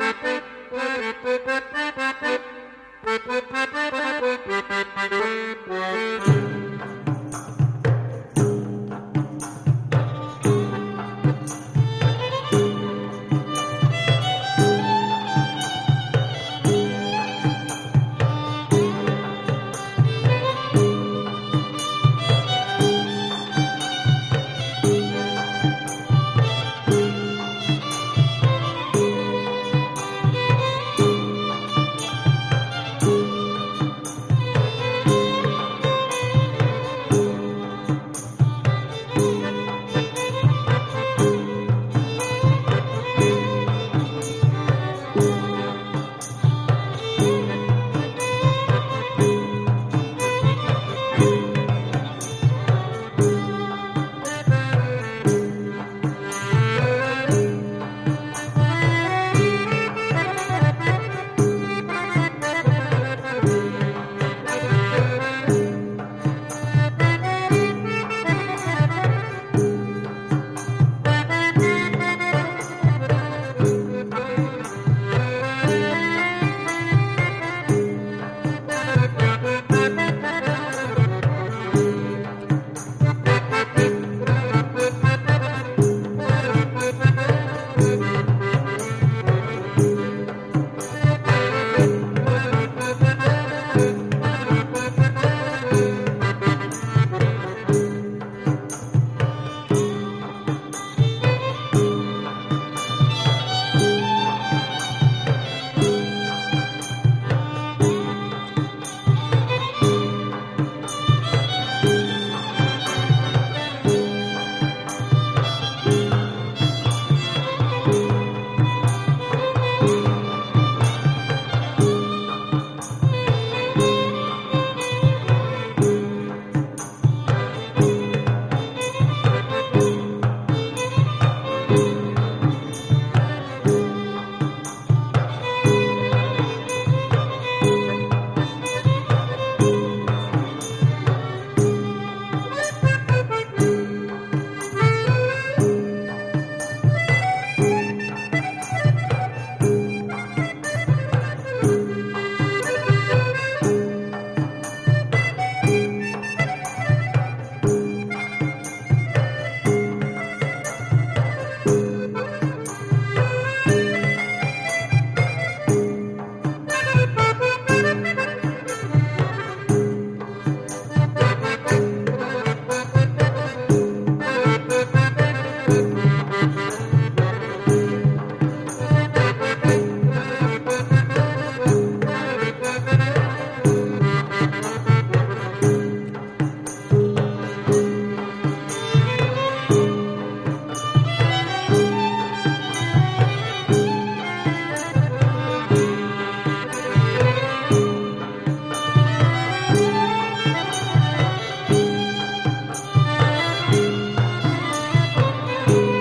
Thank you. Música